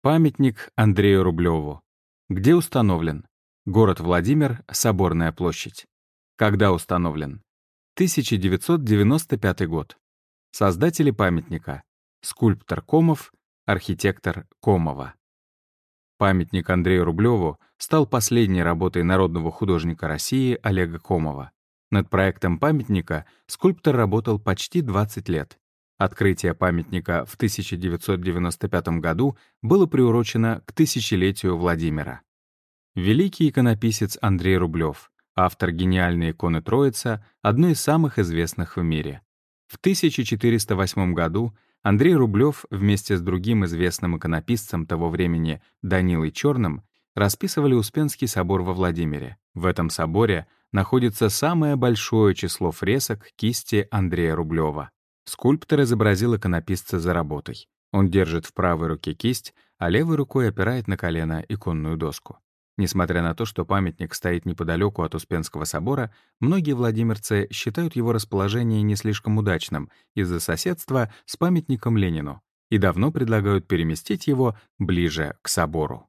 Памятник Андрею Рублеву. Где установлен? Город Владимир, Соборная площадь. Когда установлен? 1995 год. Создатели памятника. Скульптор Комов, архитектор Комова. Памятник Андрею Рублеву стал последней работой народного художника России Олега Комова. Над проектом памятника скульптор работал почти 20 лет. Открытие памятника в 1995 году было приурочено к тысячелетию Владимира. Великий иконописец Андрей Рублев, автор гениальной иконы Троица, одной из самых известных в мире. В 1408 году Андрей Рублев вместе с другим известным иконописцем того времени Данилой Черным расписывали Успенский собор во Владимире. В этом соборе находится самое большое число фресок кисти Андрея Рублева. Скульптор изобразил иконописца за работой. Он держит в правой руке кисть, а левой рукой опирает на колено иконную доску. Несмотря на то, что памятник стоит неподалеку от Успенского собора, многие владимирцы считают его расположение не слишком удачным из-за соседства с памятником Ленину и давно предлагают переместить его ближе к собору.